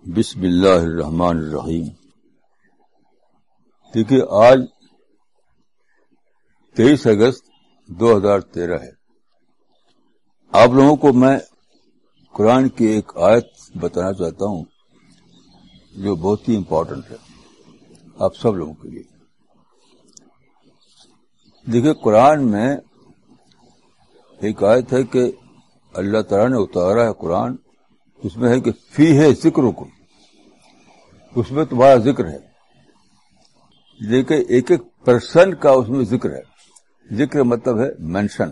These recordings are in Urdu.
بسم اللہ الرحمن الرحیم۔ دیکھیے، آج تیئیس اگست دو ہزار تیرہ ہے۔ آپ لوگوں کو میں قرآن کی ایک آیت بتانا چاہتا ہوں، جو بہت ہی امپورٹنٹ ہے آپ سب لوگوں کے لیے۔ دیکھیے، قرآن میں ایک آیت ہے کہ اللہ تعالیٰ نے اتارا ہے قرآن۔ اس میں ہے کہ فی ہے ذکر کو اس میں تمہارا ذکر ہے۔ دیکھیں ایک ایک پرسن کا اس میں ذکر ہے۔ ذکر مطلب ہے مینشن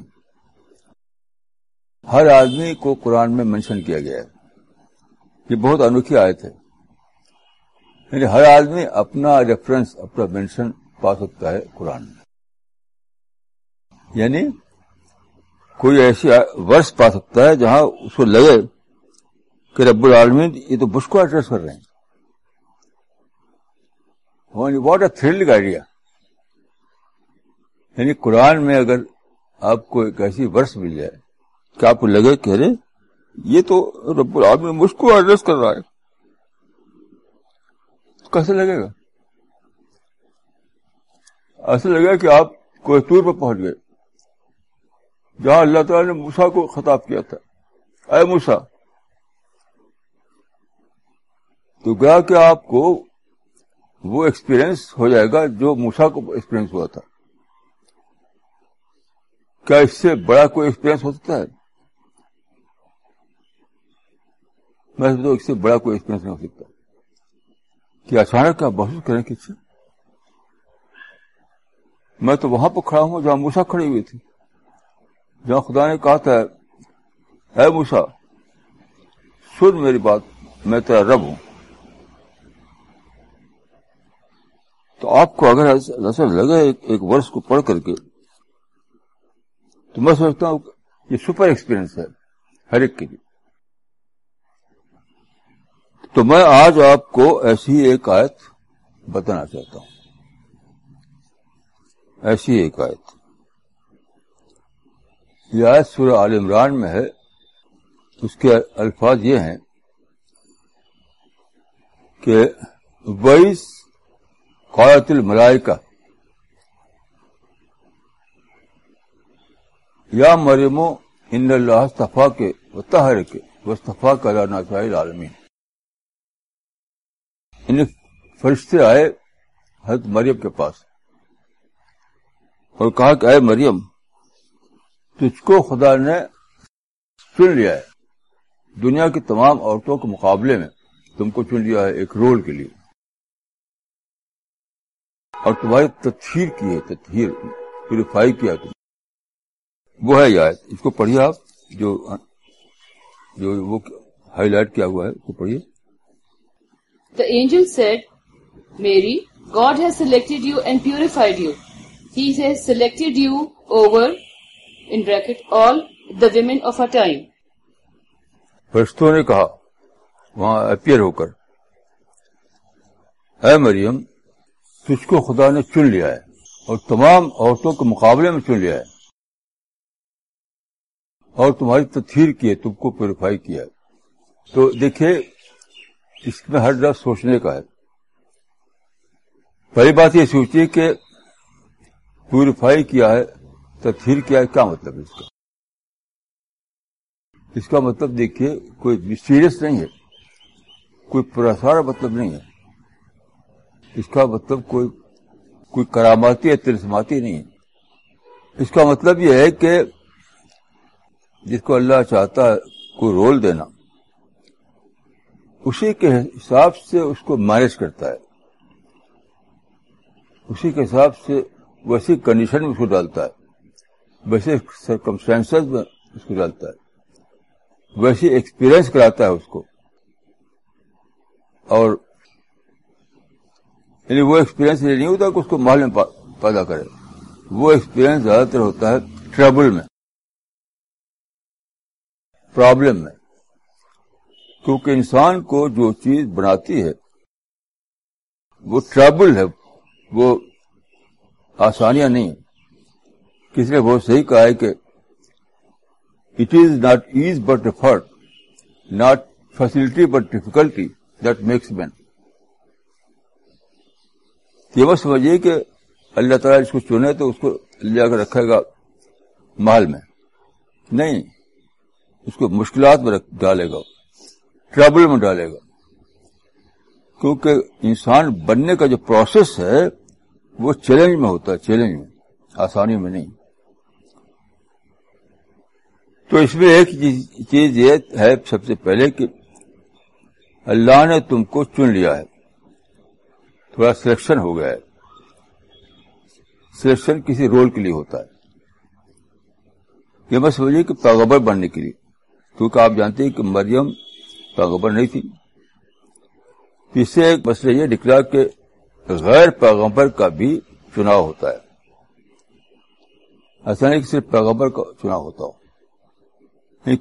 ہر آدمی کو قرآن میں مینشن کیا گیا ہے۔ یہ بہت انوکھی آیت ہے۔ یعنی ہر آدمی اپنا ریفرنس اپنا مینشن پا سکتا ہے قرآن میں۔ یعنی کوئی ایسی ورس پا سکتا ہے جہاں اس کو لگے کہ رب العالمین یہ تو بش کو ایڈریس کر رہے ہیں۔ واٹ اے تھرلنگ آئیڈیا یعنی قرآن میں اگر آپ کو ایک ایسی ورس مل جائے کہ آپ کو لگے کہ ارے، یہ تو رب العالمین مجھ کو ایڈریس کر رہا ہے۔ کیسے لگے گا؟ ایسا لگے کہ آپ کوئی ٹور پہ پہنچ گئے۔ جہاں اللہ تعالیٰ نے موسا کو خطاب کیا تھا۔ اے موسا تو گیا کہ آپ کو وہ ایکسپیرئنس ہو جائے گا جو موسا کو ایکسپیرئنس ہوا تھا۔ کیا اس سے بڑا کوئی ایکسپیرئنس ہو سکتا ہے؟ میں تو اس سے بڑا کوئی ایکسپیرئنس نہیں ہو سکتا۔ کہ اچانک کیا محسوس کریں کس میں تو وہاں پہ کھڑا ہوں جہاں موسا کھڑی ہوئی تھی۔ جہاں خدا نے کہا تھا، اے موسا سن میری بات، میں تیرا رب ہوں۔ تو آپ کو اگر ایسا لگے ایک ورس کو پڑھ کر کے، تو میں سمجھتا ہوں یہ سپر ایکسپیرئنس ہے ہر ایک کے لیے۔ تو میں آج آپ کو ایسی ایک آیت بتانا چاہتا ہوں۔ ایسی ایک آیت۔ یہ آیت سورہ عال عمران میں ہے۔ اس کے الفاظ یہ ہیں کہ وائس قالت الملائکہ۔ یا مرمو، ان اللہ صفا کے و تہر کے وہ صفا کا لانا چاہیے عالمین ان فرشتے آئے حضرت مریم کے پاس۔ اور کہا کہ اے مریم، تجھ کو خدا نے چن لیا ہے۔ دنیا کی تمام عورتوں کے مقابلے میں تم کو چن لیا ہے ایک رول کے لیے۔ اور تمہاری تطہیر کی ہے تطہیر پیوریفائی کیا تم وہ ہے یاد اس کو پڑھیے آپ جو جو وہ ہائی لائٹ کیا ہوا ہے اس کو پڑھیے۔ The angel said Mary God has selected you and purified you he has selected you over in bracket all the women of a time فرشتوں نے کہا وہاں اپیئر ہو کر اے مریم تجھ کو خدا نے چن لیا ہے؟ اور تمام عورتوں کے مقابلے میں چن لیا ہے۔ اور تمہاری تطہیر کی ہے، تم کو پیوریفائی کیا ہے۔ تو دیکھیے، اس میں ہر ڈر سوچنے کا ہے۔ پہلی بات یہ سوچیے کہ پیوریفائی کیا ہے، تطہیر کیا ہے، کیا مطلب ہے اس کا؟ اس کا مطلب دیکھیے، کوئی سیریس نہیں ہے، کوئی پرسار مطلب نہیں ہے۔ اس کا مطلب کوئی کوئی کراماتی یا ترسماتی نہیں ہے۔ اس کا مطلب یہ ہے کہ جس کو اللہ چاہتا ہے کوئی رول دینا، اسی کے حساب سے اس کو مینج کرتا ہے۔ اسی کے حساب سے ویسی کنڈیشن میں اس کو ڈالتا ہے۔ ویسے سرکمسٹانس میں اس کو ڈالتا ہے۔ ویسے ایکسپیرئنس کراتا ہے اس کو۔ اور یعنی وہ ایکسپیرئنس یہ نہیں ہوتا کہ اس کو محل میں پیدا کرے۔ وہ ایکسپیرئنس زیادہ تر ہوتا ہے ٹریبل میں۔ پرابلم میں۔ کیونکہ انسان کو جو چیز بناتی ہے، وہ ٹریبل ہے، وہ آسانیاں نہیں۔ کسی نے بہت صحیح کہا ہے کہ it is not ease but effort not facility but difficulty that makes man یہ بس سمجھیے کہ اللہ تعالیٰ اس کو چنے تو اس کو لے کر رکھے گا محل میں۔ نہیں، اس کو مشکلات میں ڈالے گا ٹربل میں ڈالے گا۔ کیونکہ انسان بننے کا جو پروسیس ہے، وہ چیلنج میں ہوتا ہے چیلنج میں، آسانی میں نہیں۔ تو اس میں ایک چیز یہ ہے، سب سے پہلے کہ اللہ نے تم کو چن لیا ہے۔ تھوڑا سلیکشن ہو گیا ہے۔ سلیکشن کسی رول کے لیے ہوتا ہے۔ یہ میں سمجھیے کہ پیغبر بننے کے لیے۔ کیونکہ آپ جانتے ہیں کہ مریم پیغبر نہیں تھی۔ اس سے ایک مسئلہ یہ نکلا کہ غیر پیغمبر کا بھی چناؤ ہوتا ہے۔ ایسا نہیں کہ صرف پیغمبر کا چناؤ ہوتا ہو۔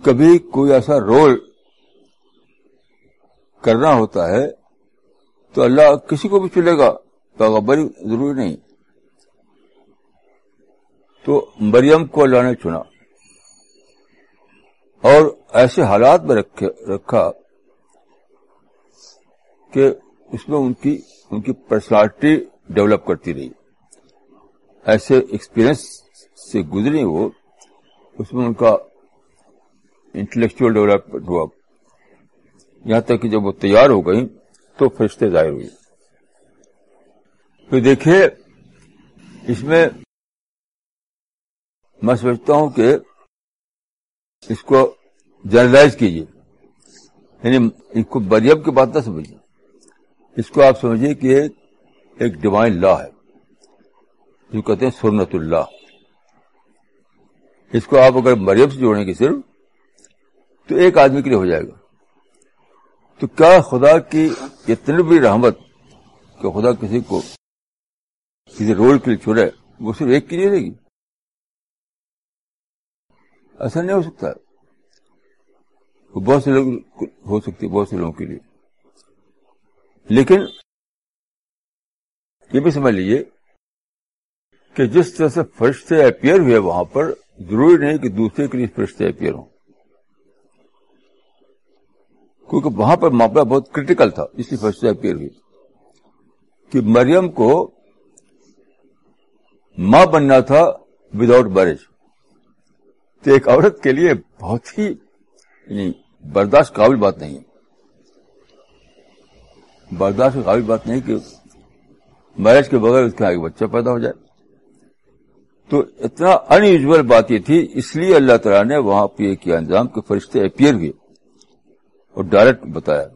کبھی کوئی ایسا رول کرنا ہوتا ہے تو اللہ کسی کو بھی چلے گا پیغمبر ضروری نہیں۔ تو مریم کو اللہ نے چنا۔ اور ایسے حالات میں رکھا کہ اس میں ان کی ان کی پرسنالٹی ڈیولپ کرتی رہی۔ ایسے ایکسپیرئنس سے گزری وہ، اس میں ان کا انٹلیکچل ڈیولپمنٹ ہوا۔ یہاں تک کہ جب وہ تیار ہو گئی تو فرشتے ظاہر ہوئی تو دیکھیے، اس میں میں سمجھتا ہوں کہ اس کو جرنلائز کیجیے یعنی ان کو بریم کی بات نہ سمجھیے۔ اس کو آپ سمجھیے کہ ایک ڈیوائن لا ہے۔ جو کہتے ہیں سنت اللہ۔ اس کو آپ اگر مریم سے جوڑیں گے صرف، تو ایک آدمی کے لیے ہو جائے گا۔ تو کیا خدا کی اتنی بھی رحمت کہ خدا کسی کو کسی رول کے لیے چھوڑے، وہ صرف ایک کے لیے رہے گی ایسا نہیں ہو سکتا۔ بہت سے لوگ ہو سکتے بہت سے لوگوں کے لیے۔ لیکن یہ بھی سمجھ لیجیے کہ جس طرح سے فرشتے اپیئر ہوئے وہاں پر، ضروری نہیں کہ دوسرے کے لیے فرشتے اپیئر ہوں۔ کیونکہ وہاں پر معاملہ بہت کریٹیکل تھا اس لیے فرشتے اپیئر ہوئی۔ کہ مریم کو ماں بننا تھا وداؤٹ میرج تو ایک عورت کے لیے بہت ہی یعنی برداشت قابل بات نہیں ہے۔ برداشت قابل بات نہیں کہ میرج کے بغیر اس کے آگے بچہ پیدا ہو جائے۔ تو اتنا انیوژل بات یہ تھی، اس لیے اللہ تعالیٰ نے وہاں پہ یہ کیا انجام کہ فرشتے اپیئر ہوئے۔ اور ڈائریکٹ بتایا۔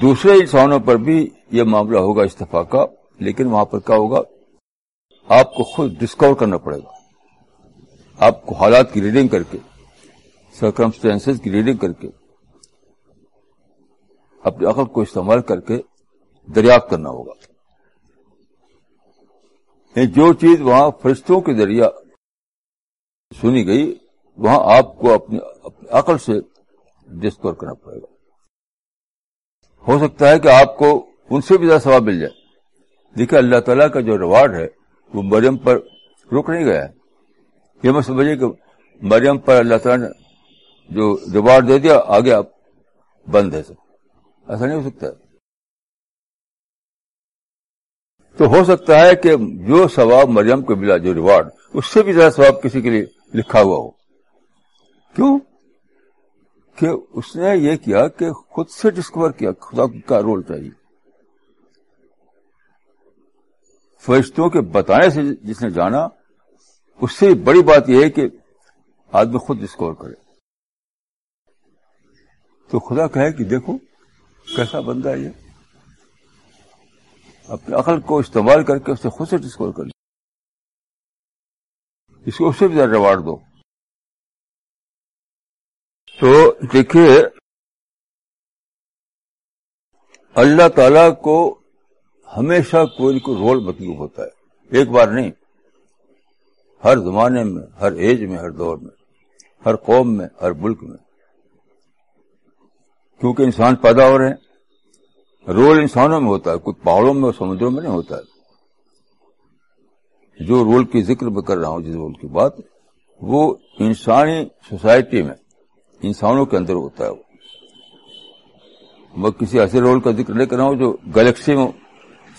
دوسرے انسانوں پر بھی یہ معاملہ ہوگا استفا کا لیکن وہاں پر کیا ہوگا؟ آپ کو خود ڈسکور کرنا پڑے گا۔ آپ کو حالات کی ریڈنگ کر کے سرکمسٹینس کی ریڈنگ کر کے، اپنی عقل کو استعمال کر کے دریافت کرنا ہوگا۔ جو چیز وہاں فرشتوں کے ذریعہ سنی گئی، وہاں آپ کو اپنی عقل سے ڈسکور کرنا پڑے گا۔ ہو سکتا ہے کہ آپ کو ان سے بھی زیادہ ثواب مل جائے۔ دیکھیں، اللہ تعالیٰ کا جو ریوارڈ ہے، وہ مریم پر رک نہیں گیا ہے۔ یہ میں سمجھے کہ مریم پر اللہ تعالیٰ نے جو ریوارڈ دے دیا، آگے آپ بند ہے سب۔ ایسا نہیں ہو سکتا۔ تو ہو سکتا ہے کہ جو ثواب مریم کو ملا، جو ریوارڈ، اس سے بھی زیادہ ثواب کسی کے لیے لکھا ہوا ہو۔ کیوں؟ کہ اس نے یہ کیا کہ خود سے ڈسکور کیا خدا کا رول چاہیے فرشتوں کے بتانے سے جس نے جانا، اس سے بڑی بات یہ ہے کہ آدمی خود ڈسکور کرے۔ تو خدا کہے کہ دیکھو، کیسا بندہ ہے یہ۔ اپنے عقل کو استعمال کر کے اسے خود سے ڈسکور کر لیا۔ اس کو اس سے بھی زیادہ ریوارڈ دو۔ تو دیکھیے، اللہ تعالی کو ہمیشہ کوئی کوئی رول مطلوب ہوتا ہے۔ ایک بار نہیں، ہر زمانے میں، ہر ایج میں، ہر دور میں، ہر قوم میں، ہر ملک میں۔ کیونکہ انسان پیدا ہو رہے ہیں، رول انسانوں میں ہوتا ہے، کچھ پہاڑوں میں اور سمندروں میں نہیں ہوتا ہے۔ جو رول کی ذکر میں کر رہا ہوں، جس رول کی بات، وہ انسانی سوسائٹی میں۔ انسانوں کے اندر ہوتا ہے وہ۔ میں کسی ایسے رول کا ذکر نہیں کر رہا ہوں جو گلیکسی میں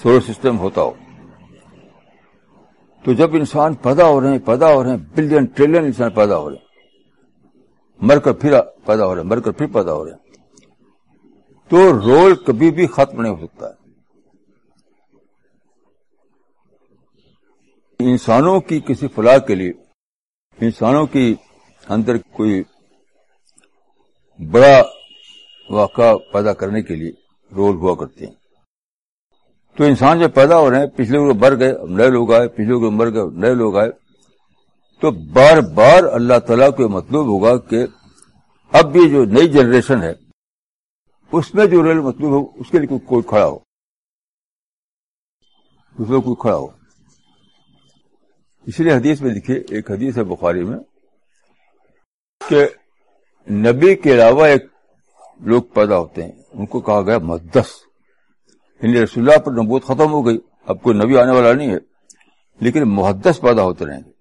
سولر سسٹم ہوتا ہو۔ تو جب انسان پیدا ہو رہے ہیں، پیدا ہو رہے ہیں، بلین، ٹریلین انسان پیدا ہو رہے ہیں۔ مر کر پھر پیدا ہو رہے ہیں، مر کر پھر پیدا ہو رہے ہیں۔ تو رول کبھی بھی ختم نہیں ہو سکتا۔ ہے انسانوں کی کسی فلاح کے لیے، انسانوں کی اندر کوئی بڑا واقعہ پیدا کرنے کے لیے رول ہوا کرتے ہیں۔ تو انسان جب پیدا ہو رہے ہیں، پچھلے لوگ مر گئے نئے لوگ آئے، پچھلے لوگ مر گئے نئے لوگ آئے۔ تو بار بار اللہ تعالیٰ کو مطلوب ہوگا کہ اب بھی جو نئی جنریشن ہے، اس میں جو ریل مطلوب ہو، اس کے لیے کوئی کھڑا ہو۔ اس میں کوئی کھڑا ہو۔ اس لیے حدیث میں لکھے، ایک حدیث ہے بخاری میں، کہ نبی کے علاوہ ایک لوگ پیدا ہوتے ہیں۔ ان کو کہا گیا مدس یعنی رسول اللہ پر نبوت ختم ہو گئی۔ اب کوئی نبی آنے والا نہیں ہے۔ لیکن محدث پیدا ہوتے رہیں گے۔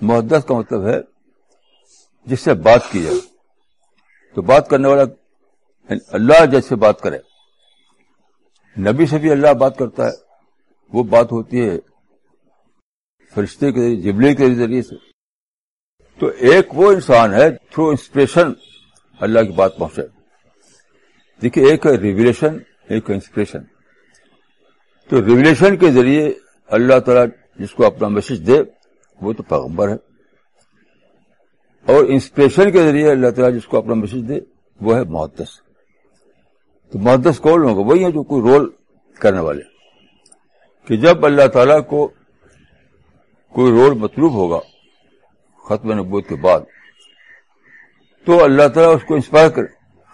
محدث کا مطلب ہے جس سے بات کی جائے۔ تو بات کرنے والا یعنی اللہ جیسے بات کرے۔ نبی سے بھی اللہ بات کرتا ہے۔ وہ بات ہوتی ہے فرشتے کے ذریعے جبلے کے ذریعے سے۔ تو ایک وہ انسان ہے تھرو انسپریشن اللہ کی بات پہنچے۔ دیکھیے، ایک ہے ریولیشن ایک انسپریشن تو ریولیشن کے ذریعے اللہ تعالیٰ جس کو اپنا میسج دے، وہ تو پیغمبر ہے۔ اور انسپریشن کے ذریعے اللہ تعالیٰ جس کو اپنا میسج دے، وہ ہے محدث۔ تو محدث کون ہوگا وہی ہے جو کوئی رول کرنے والے۔ کہ جب اللہ تعالیٰ کو کوئی رول مطلوب ہوگا ختم نبوت کے بعد۔ تو اللہ تعالیٰ اس کو انسپائر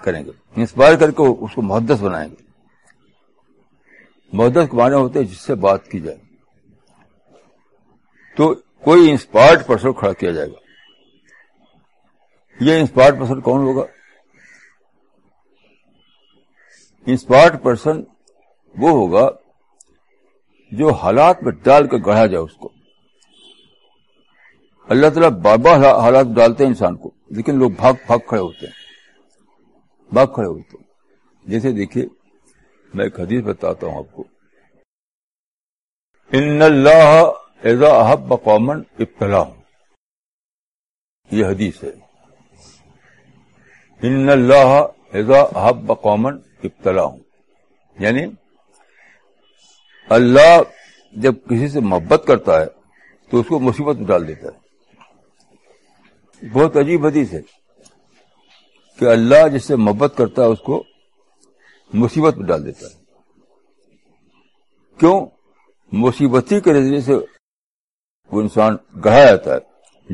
کریں گے۔ انسپائر کر کے اس کو محدث بنائیں گے۔ محدث کے معنی ہوتے ہیں جس سے بات کی جائے۔ تو کوئی انسپائرڈ پرسن کھڑا کیا جائے گا۔ یہ انسپائرڈ پرسن کون ہوگا؟ انسپائرڈ پرسن وہ ہوگا جو حالات میں ڈال کر گڑھا جائے اس کو۔ اللہ تعالیٰ بار بار حالات ڈالتے ہیں انسان کو، لیکن لوگ بھاگ بھاگ کھڑے ہوتے ہیں۔ بھاگ کھڑے ہوتے ہیں۔ جیسے دیکھیے، میں ایک حدیث بتاتا ہوں آپ کو۔ ان اللہ ایزا احب قومن ابتلا یہ حدیث ہے۔ ان اللہ ایزا احب قومن ابتلا ہوں یعنی اللہ جب کسی سے محبت کرتا ہے تو اس کو مصیبت میں ڈال دیتا ہے۔ بہت عجیب حدیث ہے کہ اللہ جس سے محبت کرتا ہے اس کو مصیبت میں ڈال دیتا ہے۔ کیوں؟ مصیبتی کے نظریے سے وہ انسان گڑھا جاتا ہے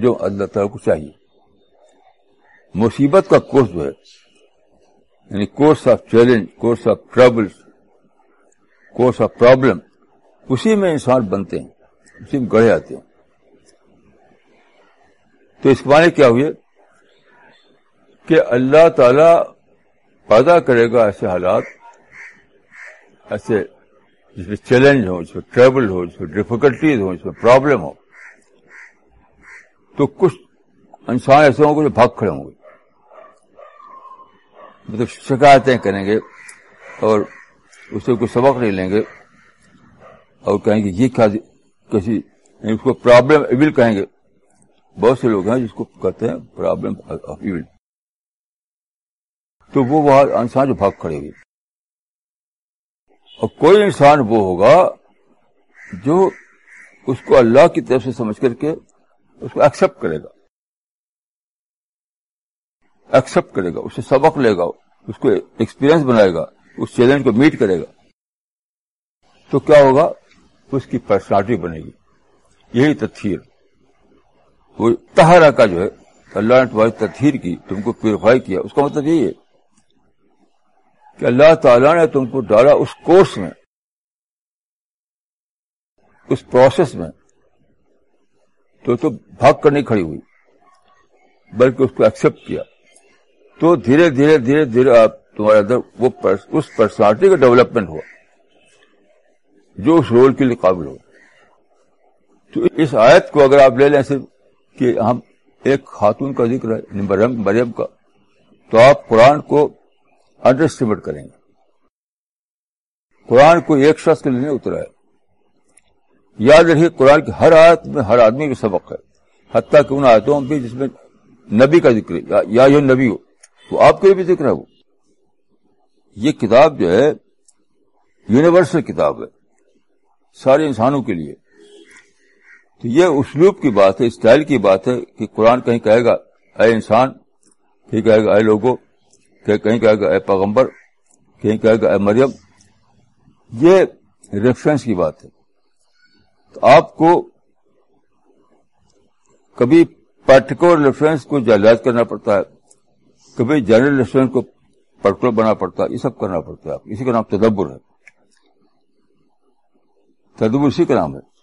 جو اللہ تعالیٰ کو چاہیے۔ مصیبت کا کورس جو ہے یعنی course of challenge, course of trouble course of problem, اسی میں انسان بنتے ہیں، اسی میں گڑھے آتے ہیں۔ تو اس معنی کیا ہوئے؟ کہ اللہ تعالی پیدا کرے گا ایسے حالات، ایسے جس میں چیلنج ہو جس میں ٹریول ہو جس میں ڈفیکلٹیز ہو جس میں پرابلم ہو تو کچھ انسان ایسے ہوں گے جو بھاگ کھڑے ہوں گے۔ مطلب شکایتیں کریں گے اور اس سے کوئی سبق نہیں لیں گے اور کہیں گے یہ کیا کسی اس کو پرابلم ایول کہیں گے۔ بہت سے لوگ ہیں جس کو کہتے ہیں پرابلم تو وہ وہاں انسان جو بھاگ کھڑے ہوئے. اور کوئی انسان وہ ہوگا جو اس کو اللہ کی طرف سے سمجھ کر کے اس کو ایکسپٹ کرے گا. ایکسپٹ کرے گا. اسے سبق لے گا. اس کو ایکسپیرئنس بنائے گا. اس چیلنج کو میٹ کرے گا. تو کیا ہوگا؟ اس کی پرسنالٹی بنے گی یہی تطہیر. وہ تہرا کا جو ہے، اللہ نے تمہاری تطہیر کی، تم کو پیوریفائی کیا۔ اس کا مطلب یہی ہے کہ اللہ تعالیٰ نے تم کو ڈالا اس کورس میں، اس پروسیس میں، تو تو بھاگ کر نہیں کھڑی ہوئی، بلکہ اس کو ایکسپٹ کیا۔ تو دھیرے دھیرے دھیرے دھیرے آپ تمہارے اندر وہ اس پرسنالٹی کا ڈیولپمنٹ ہوا، جو اس رول کے لیے قابل ہو۔ تو اس آیت کو اگر آپ لے لیں، صرف کہ ہم ایک خاتون کا ذکر ہے مریم مریم کا، تو آپ قرآن کو انڈر اسٹیمیٹ کریں گے۔ قرآن کو ایک شخص کے لیے نہیں اترا ہے۔ یاد رکھیے، قرآن کی ہر آیت میں ہر آدمی کا سبق ہے۔ حتیٰ کہ ان آیتوں میں جس میں نبی کا ذکر ہے، یا یہ نبی ہو، تو آپ کے بھی ذکر ہے وہ۔ یہ کتاب جو ہے، یونیورسل کتاب ہے، سارے انسانوں کے لیے۔ تو یہ اسلوب کی بات ہے، اسٹائل کی بات ہے کہ قرآن کہیں کہے گا، اے انسان، کہیں کہے گا، اے لوگوں کہیں کہے گا، اے پیغمبر، کہیں کہے گا، اے مریم۔ یہ ریفرنس کی بات ہے۔ تو آپ کو کبھی پرٹیکولر ریفرنس کو جائز کرنا پڑتا ہے، کبھی جنرل ریفرنس کو پرٹیکولر بنانا پڑتا ہے، یہ سب کرنا پڑتا ہے۔ اسی کا نام تدبر ہے۔ تدبر اسی کا نام ہے۔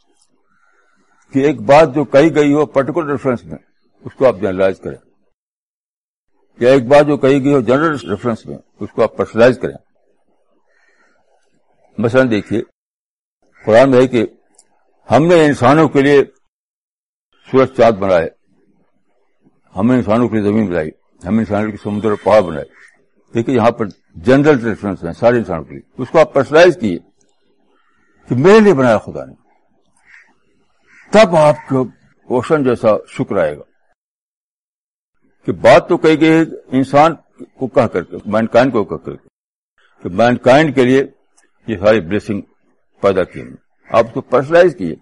کہ ایک بات جو کہی گئی ہو پرٹیکولر ریفرنس میں، اس کو آپ جنرلائز کریں۔ یا ایک بات جو کہی گئی ہو جنرل ریفرنس میں، اس کو آپ پرسنلائز کریں۔ مثلا دیکھیے، قرآن میں ہے کہ ہم نے انسانوں کے لیے سورج چاند بنائے۔ ہم نے انسانوں کے لیے زمین بنائی۔ ہم انسانوں کے سمندر اور پہاڑ بنائے۔ دیکھیے، یہاں پر جنرل ریفرنس ہیں سارے انسانوں کے لیے۔ اس کو آپ پرسنلائز کیے کہ میرے لیے بنایا خدا نے۔ تب آپ کو اوشن جیسا شکر آئے گا۔ کہ بات تو کہی گئی انسان کو کہہ کر کے مائنڈ کائنڈ کو کہہ کر کے کہ مائنڈ کائنڈ کے لیے یہ ساری بلیسنگ پیدا کی آپ کو پرسنلائز کیے۔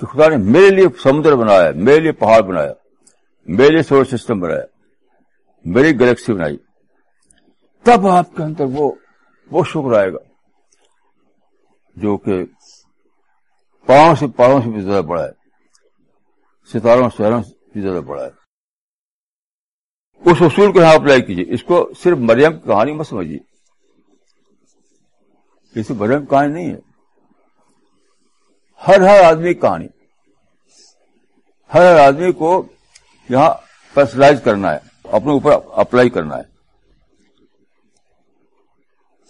کہ خدا نے میرے لیے سمندر بنایا میرے لیے پہاڑ بنایا میرے لیے سولر سسٹم بنایا میری گلیکسی بنائی۔ تب آپ کے اندر وہ وہ شکر آئے گا۔ جو کہ پاؤں سے پہاڑوں سے بھی زیادہ بڑا ہے۔ ستاروں، شہروں سے بھی زیادہ بڑا ہے۔ اس اصول کو یہاں اپلائی کیجیے اس کو صرف مریم کی کہانی مت سمجھیے۔ اسے مریم کی کہانی نہیں ہے۔ ہر ہر آدمی کی کہانی۔ ہر ہر آدمی کو یہاں پرسنلائز کرنا ہے۔ اپنے اوپر اپلائی کرنا ہے۔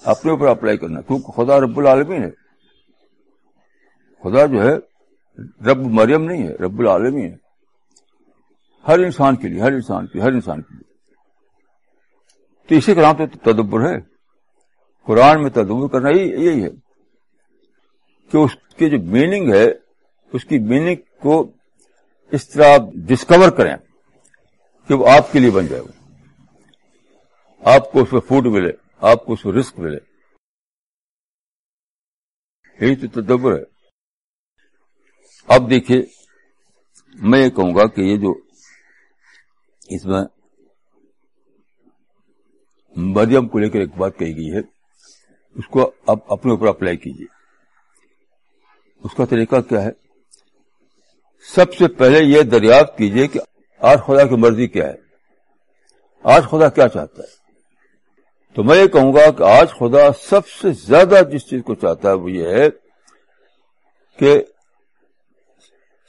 اپنے اوپر اپلائی کرنا ہے۔ کیونکہ خدا رب العالمین ہے۔ خدا جو ہے رب مریم نہیں ہے، رب العالمین ہے۔ ہر انسان کے لیے، ہر انسان کے ہر انسان کے لیے۔ تو اسی کا نام تو تدبر ہے۔ قرآن میں تدبر کرنا ہی یہی ہے کہ اس کی جو میننگ ہے، اس کی میننگ کو اس طرح آپ ڈسکور کریں کہ وہ آپ کے لیے بن جائے۔ وہ آپ کو اس میں فوڈ ملے، آپ کو اس میں رسک ملے۔ یہی تو تدبر ہے۔ اب دیکھیے، میں یہ کہوں گا کہ یہ جو اس میں مریم کو لے کر ایک بات کہی گئی ہے، اس کو اب اپنے اوپر اپلائی کیجیے۔ اس کا طریقہ کیا ہے؟ سب سے پہلے یہ دریافت کیجیے کہ آج خدا کی مرضی کیا ہے۔ آج خدا کیا چاہتا ہے؟ تو میں یہ کہوں گا کہ آج خدا سب سے زیادہ جس چیز کو چاہتا ہے وہ یہ ہے کہ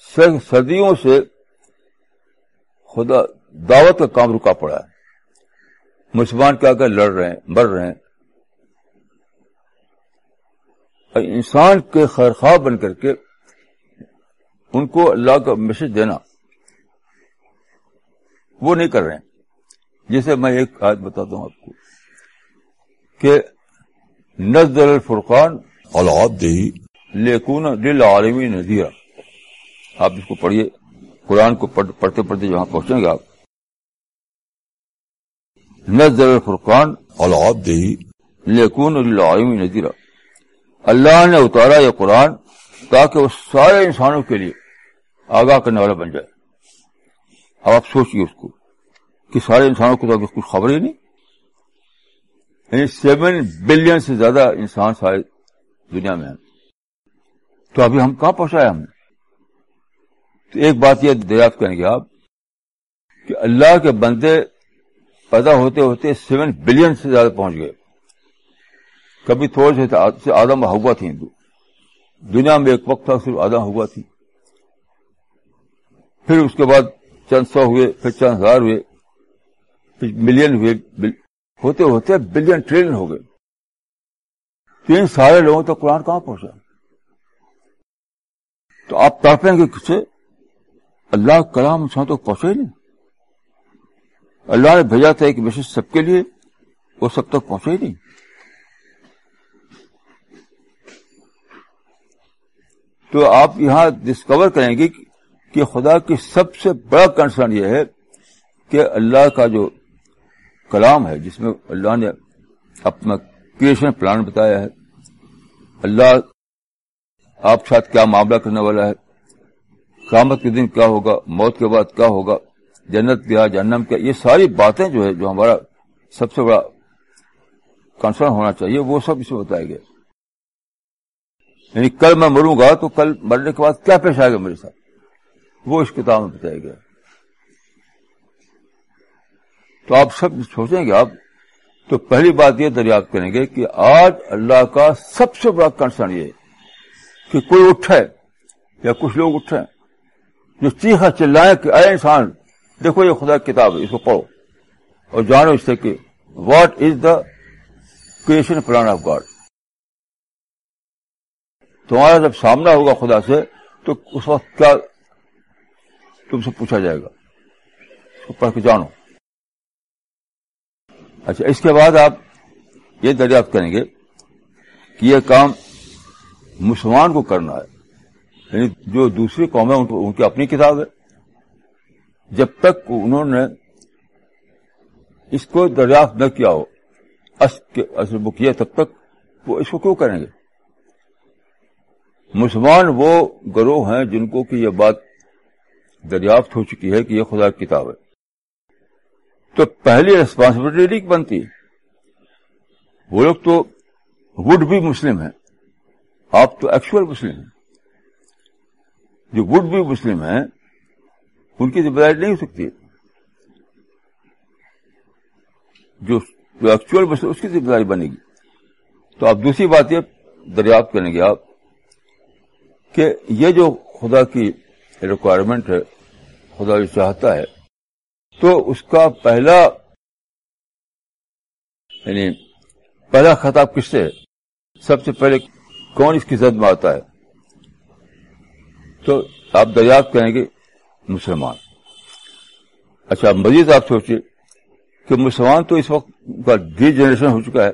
صدیوں سے خدا دعوت کا کام رکا پڑا ہے۔ مسلمان کیا کر لڑ رہے ہیں، مر رہے ہیں۔ انسان کے خیرخواہ بن کر کے ان کو اللہ کا میسج دینا، وہ نہیں کر رہے ہیں۔ جیسے میں ایک آیت بتاتا ہوں آپ کو کہ نزل الفرقان اولاد دہی لیکن دل عالمی نذیرہ آپ اس کو پڑھیے۔ قرآن کو پڑھتے پڑھتے جہاں پہنچیں گے آپ۔ نزل الفرقان اولاد نذیرہ اللہ نے اتارا یہ قرآن تاکہ وہ سارے انسانوں کے لیے آگاہ کرنے والا بن جائے۔ اب آپ سوچیے اس کو کہ سارے انسانوں کو تو کچھ خبر ہی نہیں۔ یعنی سیون بلین سے زیادہ انسان سارے دنیا میں ہیں۔ تو ابھی ہم کہاں پہنچایا ہم نے؟ تو ایک بات یہ دریافت کریں گے آپ کہ اللہ کے بندے پیدا ہوتے ہوتے سیون بلین سے زیادہ پہنچ گئے۔ کبھی تھوڑے سے آدم ہوا تھی، ہندو۔ دنیا میں ایک وقت تھا، صرف آدم ہوا تھی۔ پھر اس کے بعد چند سو ہوئے، پھر چند ہزار ہوئے، پھر ملین ہوئے ہوتے ہوتے بلین ٹریلین ہو گئے۔ تین سارے لوگوں تک قرآن کہاں پہنچا؟ تو آپ تڑپیں گے کسے اللہ کلام انسان تک پہنچے ہی نہیں۔ اللہ نے بھیجا تھا ایک میسج سب کے لیے، وہ سب تک پہنچے ہی نہیں۔ تو آپ یہاں ڈسکور کریں گے کہ خدا کی سب سے بڑا کنسرن یہ ہے کہ اللہ کا جو کلام ہے، جس میں اللہ نے اپنا کریشن پلان بتایا ہے، اللہ آپ کے ساتھ کیا معاملہ کرنے والا ہے۔ قیامت کے دن کیا ہوگا؟ موت کے بعد کیا ہوگا؟ جنت کیا جنم کیا؟ یہ ساری باتیں جو ہے، جو ہمارا سب سے بڑا کنسرن ہونا چاہیے، وہ سب اسے بتایا گیا یعنی کل میں مروں گا تو کل مرنے کے بعد کیا پیش آئے گا میرے ساتھ؟ وہ اس کتاب میں بتایا گیا تو آپ سب سوچیں گے آپ، تو پہلی بات یہ دریافت کریں گے کہ آج اللہ کا سب سے بڑا کنسرن یہ کہ کوئی اٹھے یا کچھ لوگ اٹھے۔ جو چیخا چلائیں کہ اے انسان، دیکھو یہ خدا کی کتاب ہے، اس کو پڑھو۔ اور جانو اس سے کہ what is the creation plan of God تمہارا جب سامنا ہوگا خدا سے، تو اس وقت کیا تم سے پوچھا جائے گا؟ اس کو پڑھ کے جانو۔ اچھا اس کے بعد آپ یہ دریافت کریں گے کہ یہ کام مسلمان کو کرنا ہے۔ یعنی جو دوسری قوم ہے ان کی اپنی کتاب ہے۔ جب تک انہوں نے اس کو دریافت نہ کیا ہو اصل وہ تب تک وہ اس کو کیوں کریں گے؟ مسلمان وہ گروہ ہیں جن کو کہ یہ بات دریافت ہو چکی ہے کہ یہ خدا کی کتاب ہے۔ تو پہلی ریسپانسبلٹی بنتی ہے۔ وہ لوگ تو وڈ بھی مسلم ہیں۔ آپ تو ایکچوئل مسلم ہیں۔ جو وڈ بھی مسلم ہیں، ان کی ذمہ داری نہیں ہو سکتی۔ جو ایکچوئل مسلم اس کی ذمہ داری بنے گی۔ تو آپ دوسری بات یہ دریافت کریں گے آپ کہ یہ جو خدا کی ریکوائرمنٹ ہے، خدا جو چاہتا ہے، تو اس کا پہلا یعنی پہلا خطاب کس سے سب سے پہلے کون اس کی زد میں آتا ہے؟ تو آپ دریافت کریں گے مسلمان۔ اچھا مزید آپ سوچیے کہ مسلمان تو اس وقت کا ڈی جنریشن ہو چکا ہے،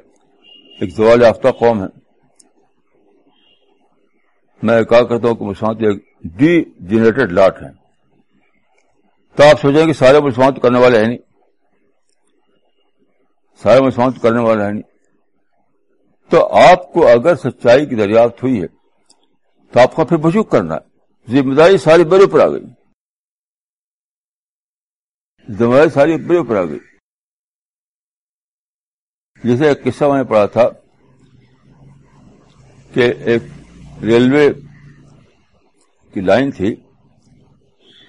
ایک زوال یافتہ قوم ہے۔ میں کہا کرتا ہوں کہ مسلمان تو ایک ڈی جنریٹڈ لاٹ ہیں۔ تو آپ سوچیں کہ سارے مسلمان تو کرنے والے ہیں نہیں۔ سارے مسلمان تو کرنے والے ہیں نہیں۔ تو آپ کو اگر سچائی کی دریافت ہوئی ہے، تو آپ کا پھر بجوک کرنا ہے۔ ذمہ داری ساری بڑے پر آ گئی۔ ذمہ داری ساری بڑے پر آ گئی۔ جیسے ایک قصہ میں نے پڑھا تھا کہ ایک ریلوے کی لائن تھی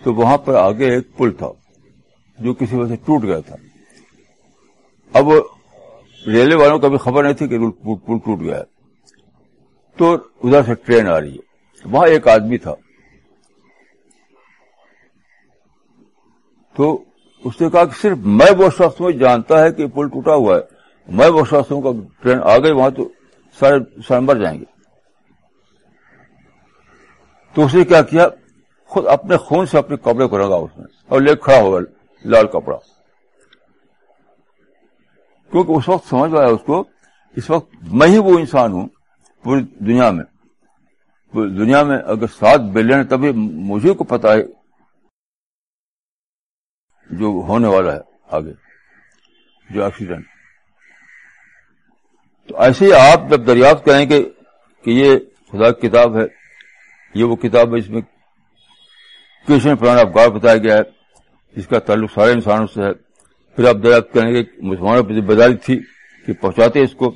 تو وہاں پر آگے ایک پل تھا جو کسی وجہ سے ٹوٹ گیا تھا۔ اب ریلوے والوں کو بھی خبر نہیں تھی کہ پل ٹوٹ گیا ہے۔ تو ادھر سے ٹرین آ رہی ہے۔ وہاں ایک آدمی تھا۔ تو اس نے کہا کہ صرف میں وہ شخص میں جانتا ہے کہ پل ٹوٹا ہوا ہے۔ میں وہ شخص ہوں کا ٹرین آ گئی، وہاں تو سارے سارے مر جائیں گے۔ تو اس نے کیا کیا؟ خود اپنے خون سے اپنے کپڑے کو رنگا اس میں اور لے کھڑا ہوگا لال کپڑا۔ کیونکہ اس وقت سمجھ آیا اس کو، اس وقت میں ہی وہ انسان ہوں، پوری دنیا میں۔ پوری دنیا میں اگر سات بلین تبھی مجھے کو پتا ہے جو ہونے والا ہے آگے، جو ایکسیڈنٹ تو ایسے ہی آپ جب دریافت کریں گے کہ یہ خدا کی کتاب ہے، یہ وہ کتاب ہے اس میں کرشن پلان آف گاڈ بتایا گیا ہے، جس کا تعلق سارے انسانوں سے ہے۔ پھر آپ دریافت کریں گے مسلمانوں کی ذمہ داری تھی کہ پہنچاتے اس کو۔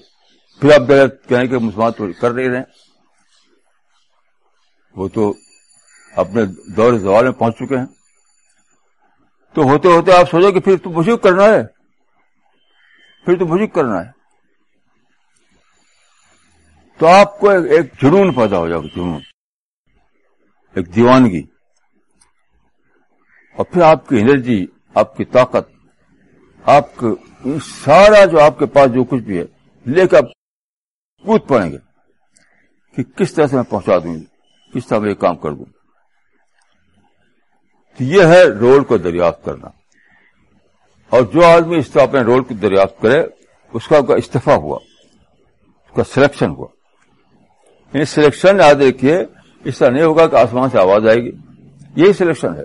پھر آپ دریافت کریں گے مسلمان تو کر رہے رہے وہ تو اپنے دور زوال میں پہنچ چکے ہیں۔ تو ہوتے ہوتے آپ سوچو کہ پھر تو مجھے کرنا ہے۔ پھر تو مجھے کرنا ہے۔ تو آپ کو ایک جنون پیدا ہو جائے گا جنون۔ ایک دیوانگی۔ اور پھر آپ کی انرجی، آپ کی طاقت، آپ کو سارا جو آپ کے پاس جو کچھ بھی ہے، لے کر کود پڑیں گے کہ کس طرح سے میں پہنچا دوں گی، کس طرح میں یہ کام کر دوں۔ تو یہ ہے رول کو دریافت کرنا۔ اور جو آدمی اس طرح اپنے رول کو دریافت کرے، اس کا استفا ہوا، اس کا سلیکشن ہوا۔ یعنی سلیکشن یاد رکھیے، اس طرح نہیں ہوگا کہ آسمان سے آواز آئے گی۔ یہی سلیکشن ہے۔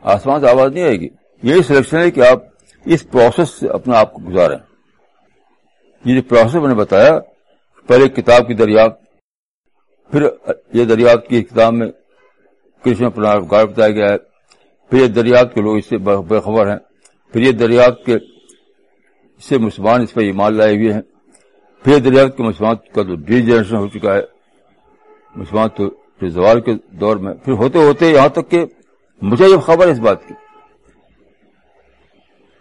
آسمان سے آواز نہیں آئے گی۔ یہی سلیکشن ہے کہ آپ اس پروسیس سے اپنا آپ کو گزاریں۔ یہ جو پروسیس میں نے بتایا، پہلے کتاب کی دریافت، پھر یہ دریافت کی کتاب میں کرشن پرار بتایا گیا ہے۔ پھر یہ دریافت کے لوگ اس سے بے خبر ہیں۔ پھر یہ دریافت کے سے مسلمان اس پہ ایمان لائے ہوئے ہیں۔ پھر دریافت کے مسلمان کا تو ڈی جنریشن ہو چکا ہے۔ مسلمان تو پھر زوال کے دور میں پھر ہوتے ہوتے یہاں تک کہ مجھے یہ خبر اس بات کی۔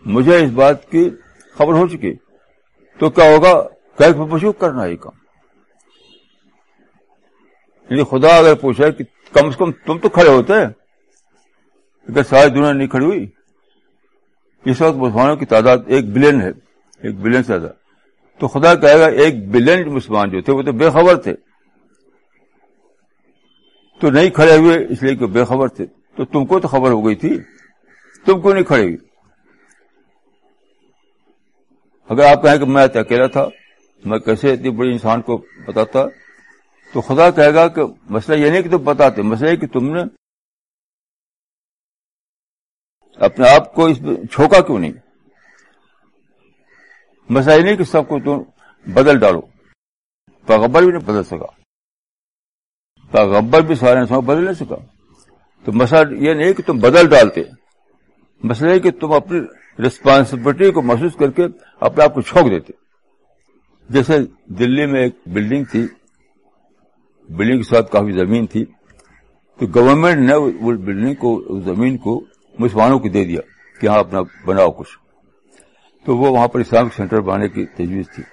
مجھے اس بات کی خبر ہو چکی۔ تو کیا ہوگا؟ پشو کرنا یہ کام؟ یعنی خدا اگر پوچھا کہ کم سے کم تم تو کھڑے ہوتے اگر ساری دنیا نہیں کھڑی ہوئی۔ اس وقت مسلمانوں کی تعداد ایک بلین ہے، ایک بلین سے زیادہ۔ تو خدا کہے گا ایک بلین مسلمان جو تھے، وہ تو بے خبر تھے۔ تو نہیں کھڑے ہوئے، اس لیے کہ بے خبر تھے۔ تو تم کو تو خبر ہو گئی تھی۔ تم کو نہیں کھڑے ہوئی اگر آپ کہیں کہ میں اکیلا تھا، میں کیسے اتنی بڑی انسان کو بتاتا؟ تو خدا کہے گا کہ مسئلہ یہ نہیں کہ تم بتاتے، مسئلہ یہ کہ تم نے اپنے آپ کو اس میں چھوکا کیوں نہیں؟ مسئلہ یہ نہیں کہ سب کو تم بدل ڈالو پیغبر بھی نہیں بدل سکا۔ پیغبر بھی سارے انسان بدل نہیں سکا۔ تو مسئلہ یہ نہیں کہ تم بدل ڈالتے، مسئلہ یہ کہ تم اپنی ریسپانسبلٹی کو محسوس کر کے اپنے آپ کو چھوک دیتے۔ جیسے دلی میں ایک بلڈنگ تھی بلڈنگ کے ساتھ کافی زمین تھی، تو گورنمنٹ نے اس بلڈنگ کو اس زمین کو مسلمانوں کو دے دیا کہ یہاں اپنا بناؤ کچھ۔ تو وہ وہاں پر اسلامک سینٹر بنانے کی تجویز تھی۔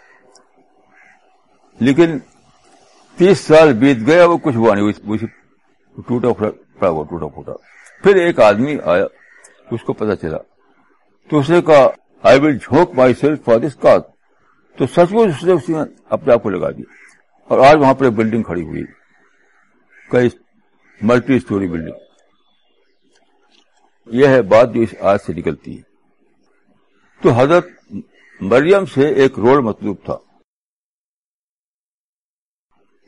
لیکن تیس سال بیت گیا، وہ کچھ ہوا نہیں ٹوٹا پڑا ہوا، ٹوٹا پھوٹا۔ پھر ایک آدمی آیا، اس کو پتا چلا۔ تو اس نے کہا آئی ول جھونک مائی سیلف فار دس کا تو سچ مچ اس نے اپنے آپ کو لگا دیا۔ اور آج وہاں پر ایک بلڈنگ کھڑی ہوئی کئی ملٹی اسٹوری بلڈنگ یہ ہے بات جو اس آج سے نکلتی ہے۔ تو حضرت مریم سے ایک رول مطلوب تھا۔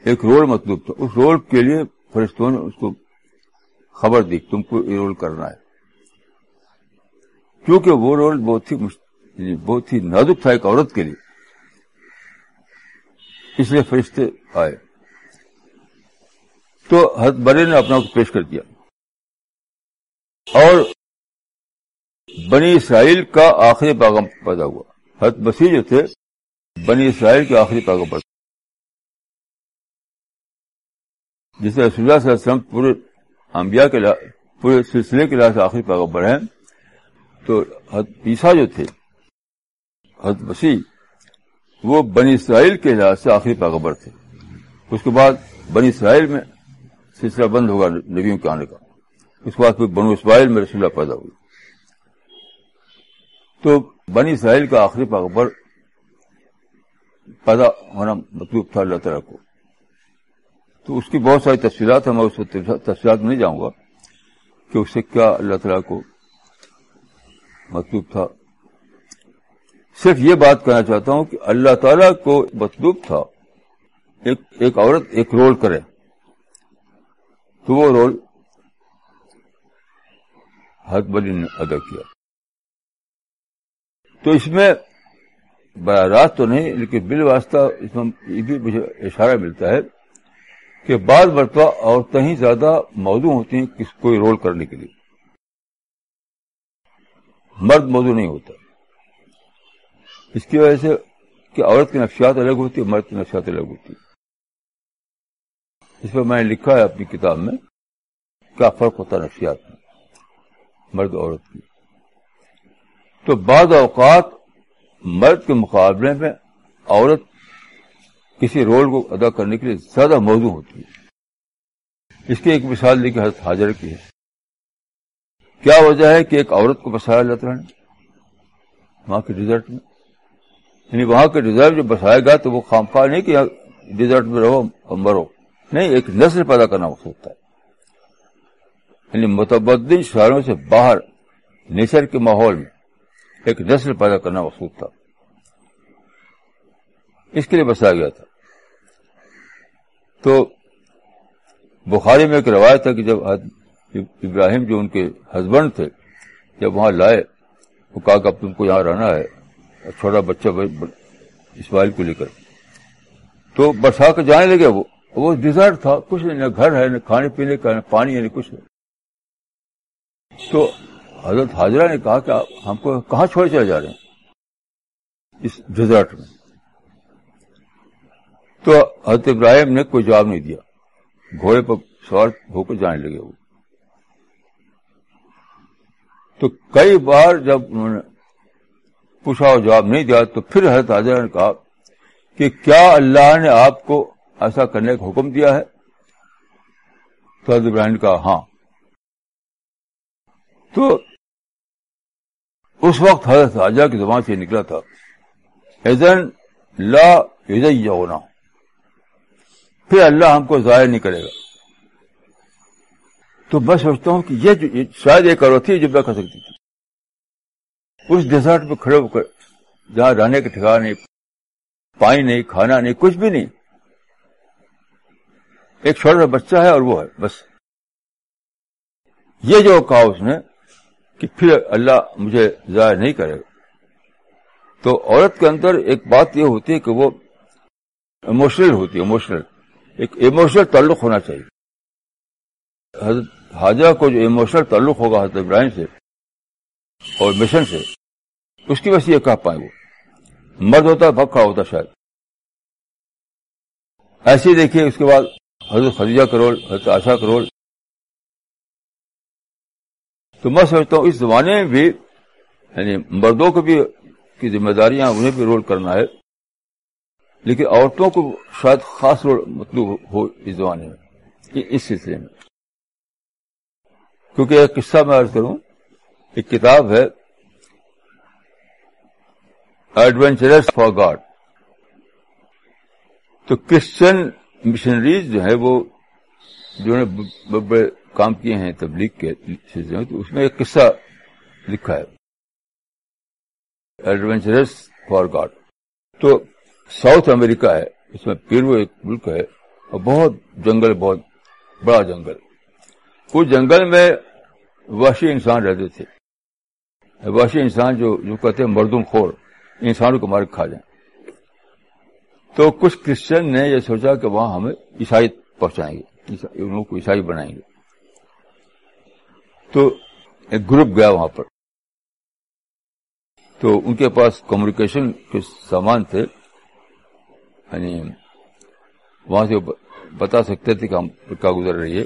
ایک رول مطلوب تھا۔ اس رول کے لیے فرشتوں نے اس کو خبر دی، تم کو یہ رول کرنا ہے۔ کیونکہ وہ رول بہت ہی بہت ہی نازک تھا ایک عورت کے لیے۔ اس لیے فرشتے آئے۔ تو حضرت برے نے اپنا کو پیش کر دیا۔ اور بنی اسرائیل کا آخری پیغام پیدا ہوا۔ حضرت بسی جو تھے، بنی اسرائیل کے آخری پیغام پیدا جسے رسول اللہ صلی اللہ علیہ وسلم پورے انبیاء کے پورے سلسلے کے لحاظ سے آخری پیغمبر ہیں۔ تو حضرت عیسیٰ جو تھے، حضرت بسی وہ بنی اسرائیل کے لحاظ سے آخری پیغبر تھے۔ اس کے بعد بنی اسرائیل میں سلسلہ بند ہوگا نبیوں کے آنے کا۔ اس کے بعد پھر بنو اسرائیل میں رسول پیدا ہوئی۔ تو بنی اسرائیل کا آخری پیغبر پیدا ہونا مطلوب تھا اللہ تعالیٰ کو۔ تو اس کی بہت ساری تفصیلات ہیں، میں اس تفصیلات میں نہیں جاؤں گا کہ اس سے کیا اللہ تعالیٰ کو مطلوب تھا۔ صرف یہ بات کہنا چاہتا ہوں کہ اللہ تعالیٰ کو مطلوب تھا۔ ایک ایک عورت ایک رول کرے۔ تو وہ رول حق بلی نے ادا کیا۔ تو اس میں براہ راست تو نہیں، لیکن بل واسطہ اس میں یہ بھی مجھے اشارہ ملتا ہے کہ بعض مرتبہ عورتیں ہی زیادہ موضوع ہوتی ہیں کس، کوئی رول کرنے کے لیے۔ مرد موضوع نہیں ہوتا۔ اس کی وجہ سے کہ عورت کی نفسیات الگ ہوتی ہے مرد کی نفسیات الگ ہوتی ہے اس پر میں نے لکھا ہے اپنی کتاب میں کیا فرق ہوتا ہے نفسیات میں، مرد عورت کی۔ تو بعض اوقات مرد کے مقابلے میں عورت کسی رول کو ادا کرنے کے لیے زیادہ موضوع ہوتی ہے۔ اس کی ایک مثال دیکھیے، حضرت حاضر کی ہے۔ کیا وجہ ہے کہ ایک عورت کو بسایا جاتا ہے وہاں کے ریزلٹ میں۔ یعنی وہاں کے ریزرو جو بسایا گیا تو وہ خام خواہ نہیں کہ ڈیزرٹ میں رہو اور مرو۔ نہیں، ایک نسل پیدا کرنا مقصود ہوتا ہے۔ یعنی متبدل شہروں سے باہر، نیچر کے ماحول میں ایک نسل پیدا کرنا مقصود تھا اس کے لیے بسایا گیا تھا۔ تو بخاری میں ایک روایت ہے کہ جب ابراہیم جو ان کے ہسبینڈ تھے، جب وہاں لائے، وہ کہا کہ اب تم کو یہاں رہنا ہے۔ چھوٹا بچہ اسماعیل کو لے کر۔ تو برسا کے جانے لگے وہ۔ وہ ڈیزرٹ تھا، کچھ نہیں، نہ گھر ہے، نہ کھانے پینے کا، نہ پانی ہے، نہ کچھ تو حضرت حاضرہ نے کہا کہ ہم کو کہاں چھوڑ چلے جا رہے ہیں؟ اس ڈیزرٹ میں۔ تو حضرت ابراہیم نے کوئی جواب نہیں دیا۔ گھوڑے پر سوار ہو کر جانے لگے وہ۔ تو کئی بار جب انہوں نے پوچھا اور جواب نہیں دیا تو پھر حضرت حاضرہ نے کہا کہ کیا اللہ نے آپ کو ایسا کرنے کا حکم دیا ہے؟ تو حضرت ابراہیم نے کہا ہاں۔ تو اس وقت حضرت راجا کی زبان سے نکلا تھا۔ ایزن لا ہونا پھر اللہ ہم کو ضائع نہیں کرے گا۔ تو میں سوچتا ہوں کہ یہ شاید ایک کرو تھی جو میں کر سکتی تھی۔ اس ڈیزرٹ پہ کھڑے ہو کر جہاں رہنے کے ٹھکانا نہیں، پانی نہیں، کھانا نہیں، کچھ بھی نہیں۔ ایک چھوٹا سا بچہ ہے اور وہ ہے، بس۔ یہ جو کہا اس نے کہ پھر اللہ مجھے ضائع نہیں کرے۔ گا تو عورت کے اندر ایک بات یہ ہوتی ہے کہ وہ اموشنل ہوتی ہے اموشنل ایک ایموشنل تعلق ہونا چاہیے۔ حضرت حاجہ کو جو ایموشنل تعلق ہوگا حضرت ابراہیم سے اور مشن سے اس کی وجہ سے یہ کہہ پائے وہ۔ مرد ہوتا ہے ہوتا شاید۔ ایسے ہی دیکھیے، اس کے بعد حضرت خدیجہ کرول حضرت آشا کرول تو میں سمجھتا ہوں، اس زمانے میں بھی یعنی مردوں کو بھی کی ذمہ داریاں، انہیں بھی رول کرنا ہے۔ لیکن عورتوں کو شاید خاص رول مطلوب ہو اس زمانے میں اس سلسلے میں۔ کیونکہ ایک قصہ میں عرض کروں، ایک کتاب ہے ایڈونچرس فار گاڈ۔ تو کرسچن مشنریز جو ہے وہ جو نے بڑے کام کیے ہیں تبلیغ کے تو اس میں ایک قصہ لکھا ہے۔ Adventures for God. تو ساؤتھ امریکہ ہے، اس میں پیرو ایک ملک ہے اور بہت جنگل، بہت بڑا جنگل۔ اس جنگل میں وحشی انسان رہتے تھے۔ وحشی انسان جو جو کہتے ہیں مردم خور۔ انسانوں کو مار کھا جائیں۔ تو کچھ کرسچن نے یہ سوچا کہ وہاں ہمیں عیسائی پہنچائیں گے، ان لوگوں کو عیسائی بنائیں گے۔ تو ایک گروپ گیا وہاں پر۔ تو ان کے پاس کمیونیکیشن کے سامان تھے۔ یعنی وہاں سے بتا سکتے تھے کہ ہم کیا گزر رہی ہے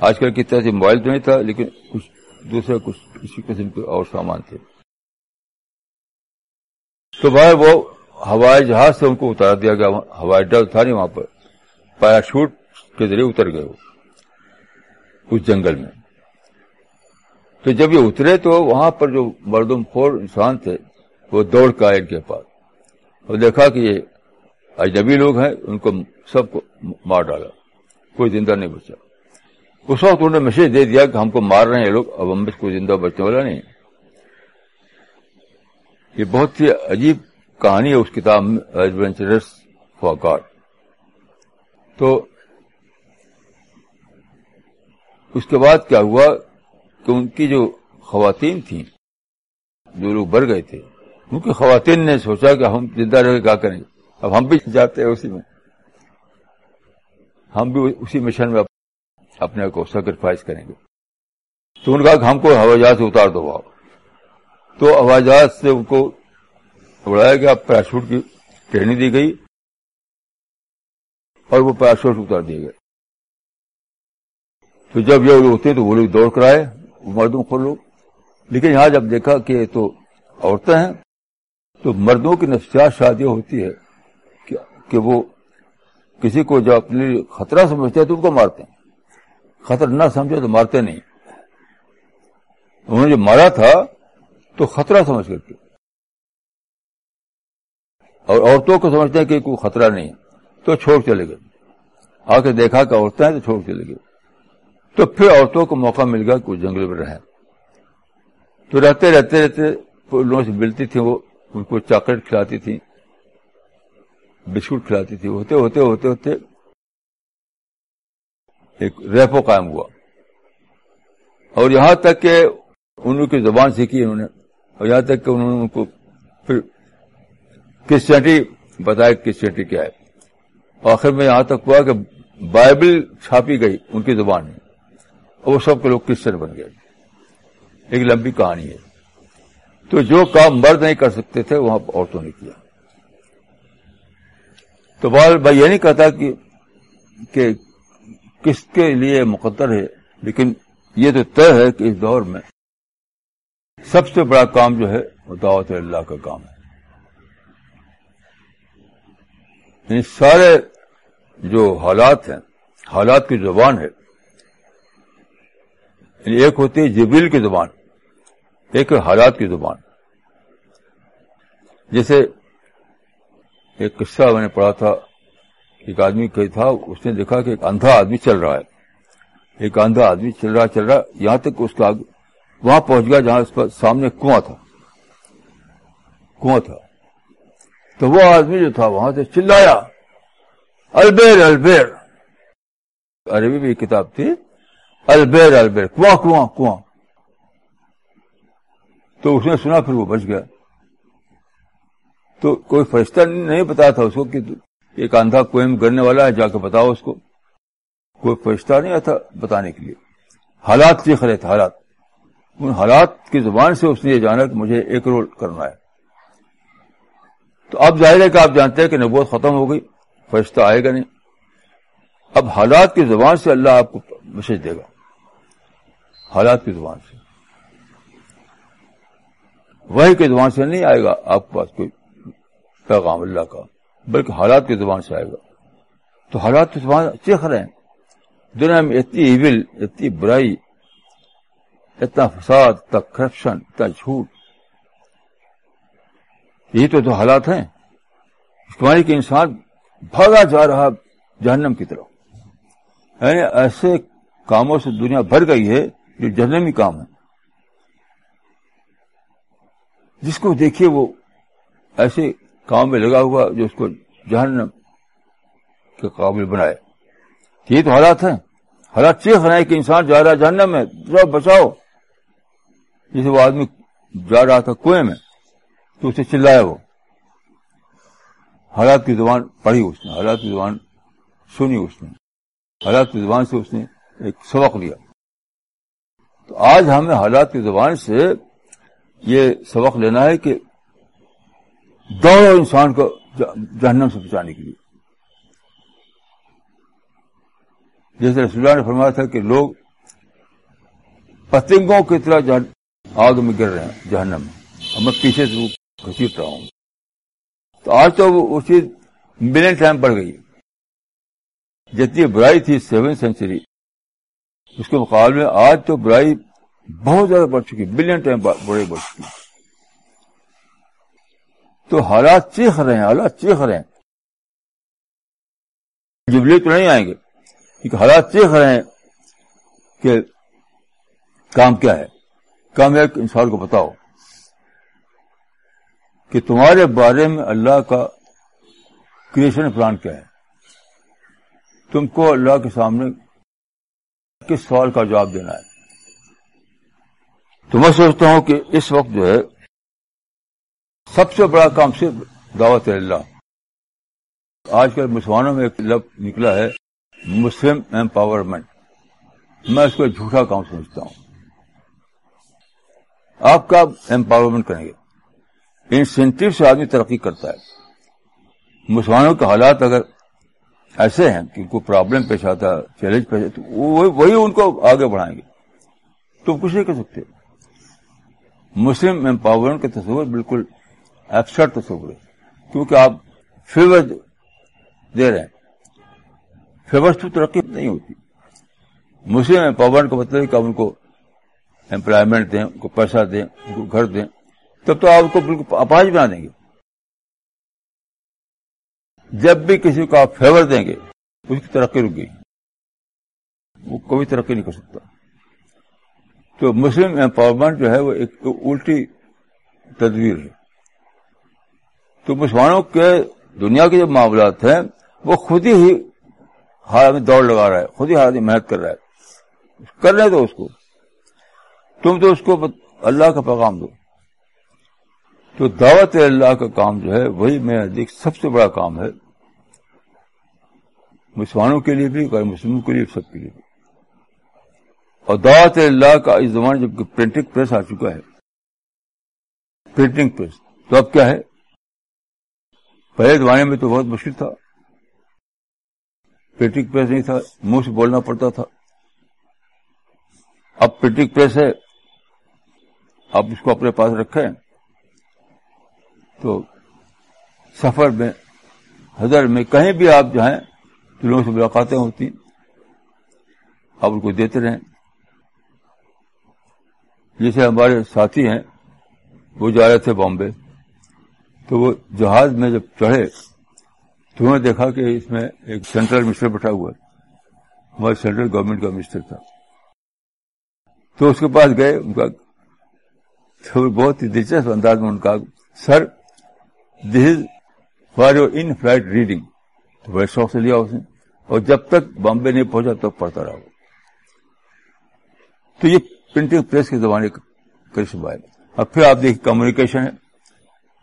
آج کل کی طرح سے موبائل تو نہیں تھا، لیکن کچھ دوسرے، کچھ کسی قسم کے اور سامان تھے۔ تو بھائی وہ ہوائی جہاز سے ان کو اتار دیا گیا، ہوائی اڈا تھا نہیں وہاں پر۔ پیراشوٹ کے ذریعے اتر گئے وہ، اس جنگل میں۔ تو جب یہ اترے تو وہاں پر جو مردم خور انسان تھے، وہ دوڑ کا ان کے پاس۔ اور دیکھا کہ یہ اجنبی لوگ ہیں، ان کو سب کو مار ڈالا۔ کوئی زندہ نہیں بچا۔ اس وقت انہوں نے میسج دے دیا کہ ہم کو مار رہے ہیں یہ لوگ، اب ہم کوئی زندہ بچنے والا نہیں یہ بہت ہی عجیب کہانی ہے اس کتاب میں ایڈوینچرس فار گاڈ تو اس کے بعد کیا ہوا کہ ان کی جو خواتین تھیں، جو لوگ بڑھ گئے تھے، ان کی خواتین نے سوچا کہ ہم زندہ رہ کے کیا کریں؟ گے اب ہم بھی جاتے ہیں اسی میں۔ ہم بھی اسی مشن میں اپنے کو سیکریفائز کریں گے۔ تو ان کا ہم کو ہوائی جہاز سے اتار دو آپ تو ہوائی جہاز سے ان کو اڑایا گیا پیراشوٹ کی ٹریننگ دی گئی اور وہ پیراشوٹ اتار دیے گئے۔ تو جب یہ لوگ ہوتے تو وہ لوگ دوڑ کر آئے مردوں کو لوگ۔ لیکن یہاں جب دیکھا کہ تو عورتیں ہیں، تو مردوں کی نفسیات شادی ہوتی ہے کہ وہ کسی کو جو اپنے خطرہ سمجھتے ہیں تو ان کو مارتے ہیں۔ خطر نہ سمجھے تو مارتے نہیں۔ انہوں نے جو مارا تھا تو خطرہ سمجھ کر کے اور عورتوں کو سمجھتے ہیں کہ کوئی خطرہ نہیں تو چھوڑ چلے گئے۔ آ کے دیکھا کہ عورتیں ہیں تو چھوڑ چلے گئے۔ تو پھر عورتوں کو موقع مل گیا کہ وہ جنگل میں رہیں۔ تو رہتے رہتے رہتے لوگوں سے ملتی تھی وہ، ان کو چاکلیٹ کھلاتی تھی بسکٹ کھلاتی تھی ہوتے ہوتے ہوتے ہوتے ایک ریپو قائم ہوا۔ اور یہاں تک کہ ان کی زبان سیکھی انہوں نے۔ اور یہاں تک کہ انہوں نے ان کو پھر کرسچینٹی بتایا کرسچینٹی کیا ہے۔ آخر میں یہاں تک ہوا کہ بائبل چھاپی گئی ان کی زبان میں۔ اور وہ سب کے لوگ کرسچن بن گئے۔ ایک لمبی کہانی ہے۔ تو جو کام مرد نہیں کر سکتے تھے، وہاں عورتوں نے کیا۔ تو بال بھائی یہ نہیں کہتا کہ کہ کس کے لیے مقدر ہے، لیکن یہ تو طے ہے کہ اس دور میں سب سے بڑا کام جو ہے وہ دعوت اللہ کا کام ہے۔ یعنی سارے جو حالات ہیں، حالات کی زبان ہے یعنی ایک ہوتی ہے جبیل کی زبان، ایک حالات کی زبان۔ جیسے ایک قصہ میں نے پڑھا تھا، ایک آدمی کہ تھا، اس نے دیکھا کہ ایک اندھا آدمی چل رہا ہے۔ ایک اندھا آدمی چل رہا چل رہا، یہاں تک اس کا وہاں پہنچ گیا جہاں اس پر سامنے کنواں تھا۔ کنواں تھا۔ تو وہ آدمی جو تھا وہاں سے چلایا۔ البیر البیر۔ عربی بھی کتاب تھی۔ البیر البیر۔ کنواں کنواں کنواں۔ تو اس نے سنا پھر وہ بچ گیا۔ تو کوئی فرشتہ نہیں بتایا تھا اس کو کہ ایک آندھا کوئم گرنے والا ہے، جا کے بتاؤ اس کو۔ کوئی فرشتہ نہیں آتا بتانے کے لیے۔ حالات چیخ رہے تھے؟ حالات۔ ان حالات کی زبان سے اس نے یہ جانا کہ مجھے ایک رول کرنا ہے۔ تو اب ظاہر ہے کہ آپ جانتے ہیں کہ نبوت ختم ہو گئی، فرشتہ آئے گا نہیں۔ اب حالات کی زبان سے اللہ آپ کو میسج دے گا۔ حالات کی زبان سے۔ وہی کی زبان سے نہیں آئے گا آپ کے پاس کوئی پیغام اللہ کا، بلکہ حالات کی زبان سے آئے گا۔ تو حالات کی زبان چیخ رہے ہیں۔ دنیا میں اتنی ایول اتنی برائی اتنا فساد، اتنا کرپشن اتنا جھوٹ۔ یہی تو حالات ہیں۔ تمہاری کہ انسان بھاگا جا رہا جہنم کی طرف۔ یعنی ایسے کاموں سے دنیا بھر گئی ہے جو جہنمی کام ہے جس کو دیکھیے وہ ایسے کام میں لگا ہوا جو اس کو جہنم کے قابل بنائے۔ یہ تو حالات ہیں۔ حالات چیخ رہے ہیں کہ انسان جا رہا ہے جہنم میں بچاؤ۔ جسے وہ آدمی جا رہا تھا کنویں میں، تو اسے چلایا وہ۔ حالات کی زبان پڑھی اس نے، حالات کی زبان سنی اس نے۔ حالات کی زبان سے اس نے ایک سبق لیا۔ تو آج ہمیں حالات کی زبان سے یہ سبق لینا ہے کہ دوڑو انسان کو جہنم سے بچانے کے لیے۔ جیسے رسول اللہ نے فرمایا تھا کہ لوگ پتنگوں کی طرح آگ میں گر رہے ہیں، جہنم میں۔ اور میں پیچھے سے گھسیٹ رہا ہوں۔ تو آج تو وہ چیز ملین ٹائم بڑھ گئی۔ جتنی برائی تھی سیون سینچری اس کے مقابلے میں آج تو برائی بہت زیادہ بڑھ چکی بلین ٹائم بڑے بڑھ چکی۔ تو حالات چیخ رہے ہیں، حالات چیخ رہے ہیں۔ جبلی تو نہیں آئیں گے، کیونکہ حالات چیخ رہے ہیں کہ کام کیا ہے۔ کام ایک انسان کو بتاؤ کہ تمہارے بارے میں اللہ کا کریشن پلان کیا ہے؟ تم کو اللہ کے سامنے کس سوال کا جواب دینا ہے؟ تو میں سوچتا ہوں کہ اس وقت جو ہے سب سے بڑا کام صرف دعوت اللہ۔ آج کل مسلمانوں میں ایک لفظ نکلا ہے، مسلم امپاورمنٹ میں اس کو جھوٹا کام سمجھتا ہوں۔ آپ کا امپاورمنٹ کریں گے۔ انسینٹو سے آدمی ترقی کرتا ہے۔ مسلمانوں کے حالات اگر ایسے ہیں کہ کوئی پرابلم پیش آتا ہے چیلنج پیش آتا وہی ان کو آگے بڑھائیں گے۔ تو کچھ نہیں کر سکتے۔ مسلم امپاورمنٹ کا تصور بالکل ایبسرٹ تصور ہے۔ کیونکہ آپ فیور دے رہے ہیں۔ فیور تو ترقی نہیں ہوتی۔ مسلم امپاورمنٹ کا مطلب ہے کہ آپ ان کو امپلائمنٹ دیں، ان کو پیسہ دیں، ان کو گھر دیں، تب تو آپ کو بالکل اپاج بنا دیں گے۔ جب بھی کسی کو آپ فیور دیں گے، اس کی ترقی رک گئی۔ وہ کبھی ترقی نہیں کر سکتا۔ تو مسلم امپاورمنٹ جو ہے، وہ ایک الٹی تدبیر ہے۔ تو مسلمانوں کے دنیا کے جو معاملات ہیں، وہ خود ہی ہار میں دوڑ لگا رہا ہے، خود ہی ہار میں محنت کر رہا ہے۔ کرنے دو اس کو۔ تم تو اس کو اللہ کا پیغام دو۔ تو دعوت اللہ کا کام جو ہے، وہی میں دیکھ سب سے بڑا کام ہے۔ مسلمانوں کے لیے بھی غیر مسلموں کے لیے سب کے لیے بھی۔ اور دعوت اللہ کا اس زمانے جب پرنٹنگ پریس آ چکا ہے۔ پرنٹنگ پریس تو اب کیا ہے؟ پہلے زمانے میں تو بہت مشکل تھا۔ پرنٹنگ پریس نہیں تھا، منہ سے بولنا پڑتا تھا۔ اب پرنٹنگ پریس ہے۔ آپ اس کو اپنے پاس رکھیں۔ تو سفر میں، حضر میں کہیں بھی آپ جائیں تو لوگوں سے ملاقاتیں ہوتی آپ ان کو دیتے رہیں۔ جیسے ہمارے ساتھی ہیں، وہ جا رہے تھے بامبے۔ تو وہ جہاز میں جب چڑھے، تو انہوں نے دیکھا کہ اس میں ایک سینٹرل منسٹر بیٹھا ہوا ہے۔ ہمارے سینٹرل گورنمنٹ کا منسٹر تھا۔ تو اس کے پاس گئے، ان کا بہت ہی دلچسپ انداز میں ان کا sir this is for your in flight reading تو بڑے شوق سے لیا اس نے اور جب تک بامبے نہیں پہنچا تب پڑھتا رہا تو یہ پرنٹنگ پریس کے زمانے کا ہے۔ اب پھر آپ دیکھیں کمیونیکیشن ہے۔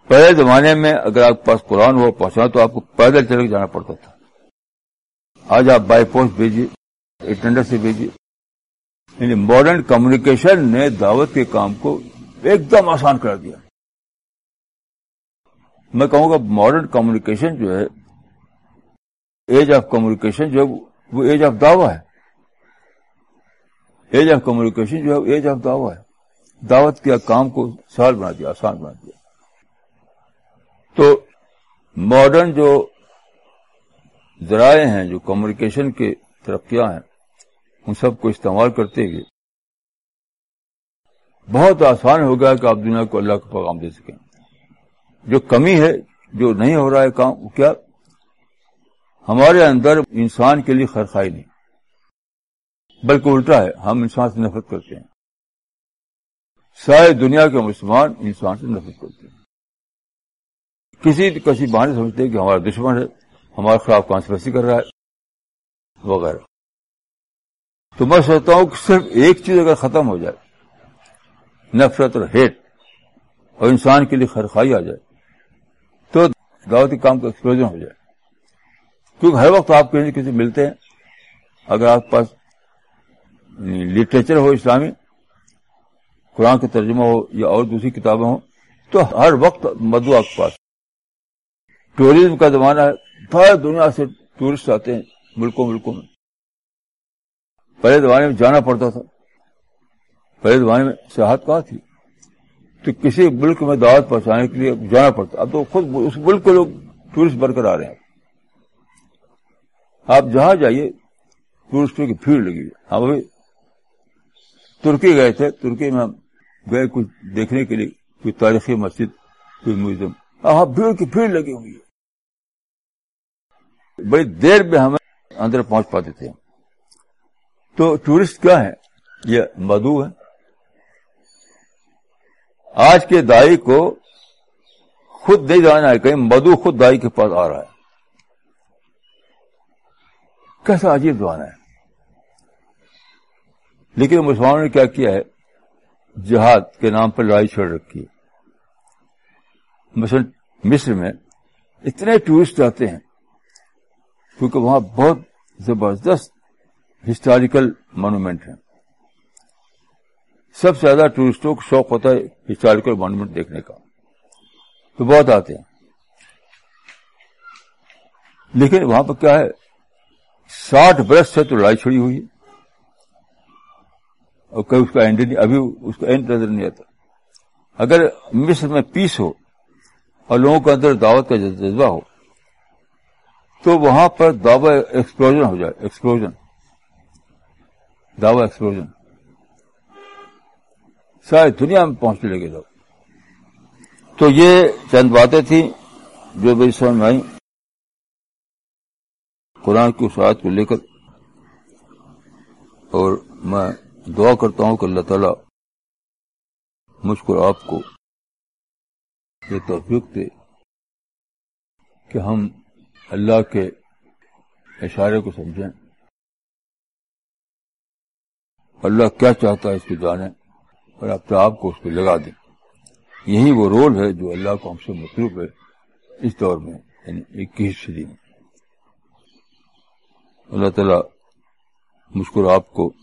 پہلے زمانے میں اگر آپ کے پاس قرآن ہو پہنچا تو آپ کو پیدل چل کے جانا پڑتا تھا۔ آج آپ بائی پوسٹ بھیجیے انٹرنیٹ سے بھیجیے۔ یعنی ماڈرن کمیونیکیشن نے دعوت کے کام کو ایک دم آسان کر دیا۔ میں کہوں گا ماڈرن کمیونیکیشن جو ہے ایج آف کمیونیکیشن جو ہے، وہ ایج آف دعوی ہے۔ ایج آف کمیونیکیشن جو ہے ایج آف دعوی ہے۔ دعوت کے کام کو سہل بنا دیا، آسان بنا دیا۔ تو ماڈرن جو ذرائع ہیں، جو کمیونیکیشن کے ترقیاں ہیں، ان سب کو استعمال کرتے ہوئے بہت آسان ہو گیا کہ آپ دنیا کو اللہ کا پیغام دے سکیں۔ جو کمی ہے، جو نہیں ہو رہا ہے کام، وہ کیا؟ ہمارے اندر انسان کے لیے خرخائی نہیں۔ بلکہ الٹا ہے، ہم انسان سے نفرت کرتے ہیں۔ ساری دنیا کے مسلمان انسان سے نفرت کرتے ہیں۔ کسی کسی بہانے سمجھتے ہیں کہ ہمارا دشمن ہے، ہمارے خلاف کانسپریسی کر رہا ہے، وغیرہ۔ تو میں سوچتا ہوں کہ صرف ایک چیز اگر ختم ہو جائے نفرت اور ہیٹ اور انسان کے لیے خرخائی آ جائے تو دعوتی کام کا ایکسپلوژن ہو جائے۔ کیونکہ ہر وقت آپ کہیں یعنی کسی ملتے ہیں، اگر آپ کے پاس لٹریچر ہو اسلامی، قرآن کا ترجمہ ہو یا اور دوسری کتابیں ہوں، تو ہر وقت مدو آپ کے پاس۔ ٹوریزم کا زمانہ ہے ساری دنیا سے ٹورسٹ آتے ہیں ملکوں ملکوں میں۔ پہلے زمانے میں جانا پڑتا تھا۔ پہلے زمانے میں سیاحت کہاں تھی۔ تو کسی ملک میں دعوت پہنچانے کے لیے جانا پڑتا۔ اب تو خود اس ملک کے لوگ ٹورسٹ بن کر آ رہے ہیں۔ آپ جہاں جائیے، ٹورسٹوں کی بھیڑ لگی ہم ابھی ترکی گئے تھے۔ ترکی میں ہم گئے کچھ دیکھنے کے لیے، کوئی تاریخی مسجد، کوئی میوزیم۔ ہاں بھیڑ کی بھیڑ لگی ہوئی ہے۔ بڑی دیر میں ہمیں اندر پہنچ پاتے تھے۔ تو ٹورسٹ کیا ہے یہ مدو ہے آج کے دائی کو خود نہیں جانا ہے، کہیں مدو خود دائی کے پاس آ رہا ہے۔ کیسا عجیب زمانہ ہے۔ لیکن مسلمانوں نے کیا کیا ہے؟ جہاد کے نام پر لڑائی چھوڑ رکھی ہے۔ مثلا مصر میں اتنے ٹورسٹ آتے ہیں، کیونکہ وہاں بہت زبردست ہسٹوریکل مانومنٹ ہیں سب سے زیادہ ٹورسٹوں کو شوق ہوتا ہے ہسٹوریکل مانومنٹ دیکھنے کا۔ تو بہت آتے ہیں۔ لیکن وہاں پہ کیا ہے؟ ساٹھ برس سے تو لڑائی چھڑی ہوئی ہے۔ اور کہیں اس کا اینڈ نہیں، ابھی اس کا اینڈ نظر نہیں آتا۔ اگر مصر میں پیس ہو اور لوگوں کے اندر دعوت کا جذبہ ہو، تو وہاں پر دعوی ایکسپلوژن ہو جائے ایکسپلوژن دعوی ایکسپلوژن ساری دنیا میں پہنچنے لگے لوگ۔ تو یہ چند باتیں تھیں جو میری سمجھ میں آئی قرآن کی اسعت کو لے کر اور میں دعا کرتا ہوں کہ اللہ تعالی مجھ کو آپ کو یہ توفیق دے کہ ہم اللہ کے اشارے کو سمجھیں۔ اللہ کیا چاہتا ہے اس کو جانیں۔ اور اپنے آپ کو اس کو لگا دیں۔ یہی وہ رول ہے جو اللہ کو ہم سے مطلوب ہے اس دور میں یعنی اکیس صدی میں۔ اللہ تعالی مشکر آپ کو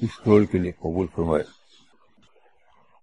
اس رول کے لیے قبول فرمائے۔